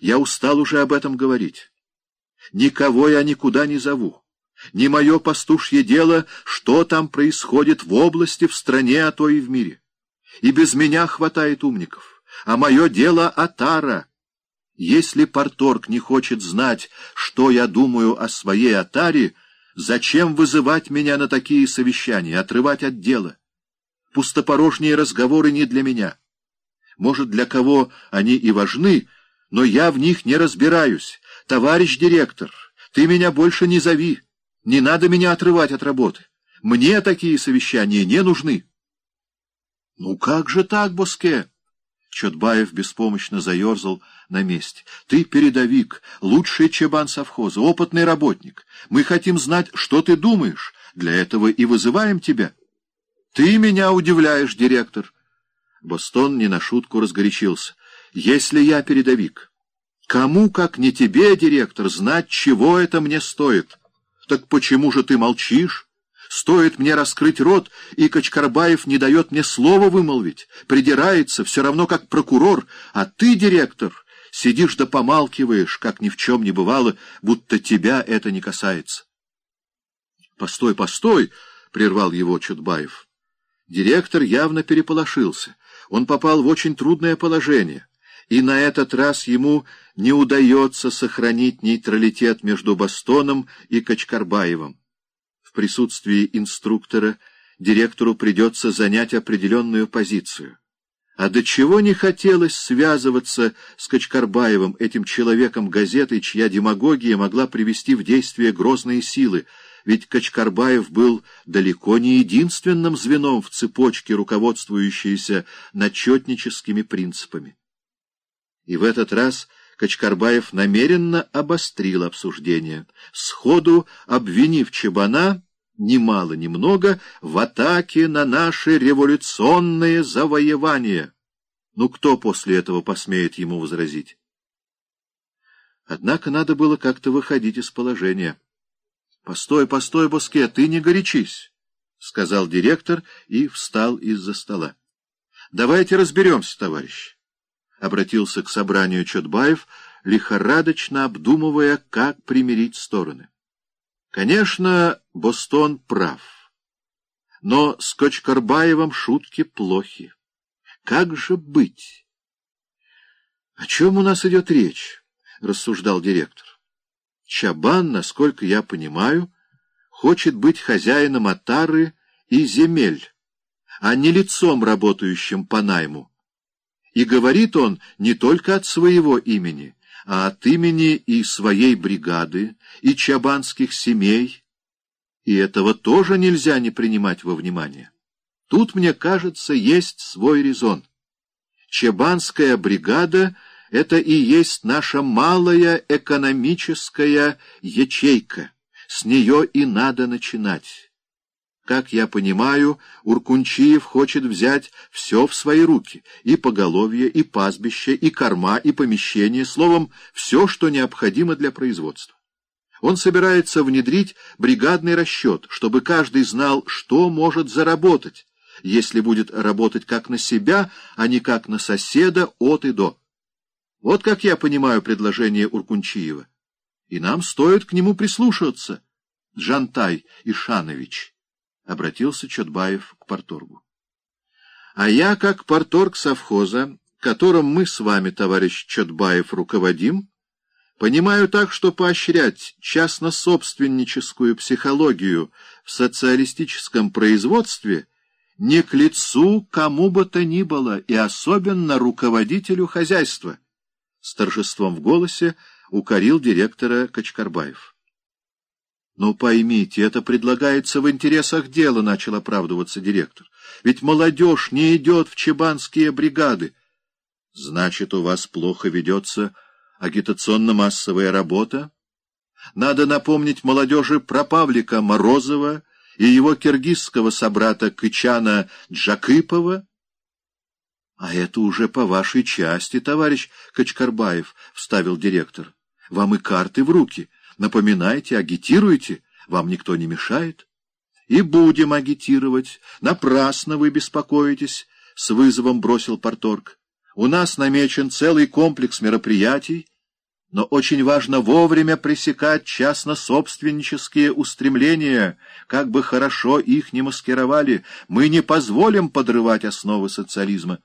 Я устал уже об этом говорить. Никого я никуда не зову. Не мое пастушье дело, что там происходит в области, в стране, а то и в мире. И без меня хватает умников. А мое дело — Атара. Если Порторг не хочет знать, что я думаю о своей Атаре, зачем вызывать меня на такие совещания, отрывать от дела? Пустопорожние разговоры не для меня. Может, для кого они и важны, но я в них не разбираюсь. Товарищ директор, ты меня больше не зови. Не надо меня отрывать от работы. Мне такие совещания не нужны. — Ну как же так, Боске? Чотбаев беспомощно заерзал на месте. — Ты передовик, лучший чебан совхоза, опытный работник. Мы хотим знать, что ты думаешь. Для этого и вызываем тебя. — Ты меня удивляешь, директор. Бостон не на шутку разгорячился. — Если я передовик, кому, как не тебе, директор, знать, чего это мне стоит? — так почему же ты молчишь? Стоит мне раскрыть рот, и Качкарбаев не дает мне слова вымолвить, придирается, все равно как прокурор, а ты, директор, сидишь да помалкиваешь, как ни в чем не бывало, будто тебя это не касается. — Постой, постой! — прервал его Чудбаев. Директор явно переполошился. Он попал в очень трудное положение и на этот раз ему не удается сохранить нейтралитет между Бастоном и Качкарбаевым. В присутствии инструктора директору придется занять определенную позицию. А до чего не хотелось связываться с Качкарбаевым, этим человеком газеты, чья демагогия могла привести в действие грозные силы, ведь Качкарбаев был далеко не единственным звеном в цепочке, руководствующейся начетническими принципами. И в этот раз Качкарбаев намеренно обострил обсуждение, сходу обвинив Чебана немало немного в атаке на наши революционные завоевания. Ну, кто после этого посмеет ему возразить? Однако надо было как-то выходить из положения. — Постой, постой, Боске, ты не горячись, — сказал директор и встал из-за стола. — Давайте разберемся, товарищ. — обратился к собранию Чотбаев, лихорадочно обдумывая, как примирить стороны. Конечно, Бостон прав. Но с Кочкарбаевым шутки плохи. Как же быть? — О чем у нас идет речь? — рассуждал директор. Чабан, насколько я понимаю, хочет быть хозяином отары и земель, а не лицом, работающим по найму. И говорит он не только от своего имени, а от имени и своей бригады, и чабанских семей, и этого тоже нельзя не принимать во внимание. Тут, мне кажется, есть свой резон. Чабанская бригада — это и есть наша малая экономическая ячейка. С нее и надо начинать. Как я понимаю, Уркунчиев хочет взять все в свои руки, и поголовье, и пастбище, и корма, и помещение, словом, все, что необходимо для производства. Он собирается внедрить бригадный расчет, чтобы каждый знал, что может заработать, если будет работать как на себя, а не как на соседа от и до. Вот как я понимаю предложение Уркунчиева. И нам стоит к нему прислушаться, Джантай Ишанович. — обратился Чотбаев к порторгу. — А я, как порторг совхоза, которым мы с вами, товарищ Чотбаев, руководим, понимаю так, что поощрять частно-собственническую психологию в социалистическом производстве не к лицу кому бы то ни было, и особенно руководителю хозяйства. С торжеством в голосе укорил директора Качкарбаев. «Но поймите, это предлагается в интересах дела», — начал оправдываться директор. «Ведь молодежь не идет в чебанские бригады». «Значит, у вас плохо ведется агитационно-массовая работа?» Надо напомнить молодежи про Павлика Морозова и его киргизского собрата Кычана Джакипова. — А это уже по вашей части, товарищ Качкарбаев, — вставил директор. — Вам и карты в руки — Напоминайте, агитируйте, вам никто не мешает. И будем агитировать. Напрасно вы беспокоитесь, — с вызовом бросил Порторг. У нас намечен целый комплекс мероприятий, Но очень важно вовремя пресекать частно-собственнические устремления, как бы хорошо их ни маскировали. Мы не позволим подрывать основы социализма.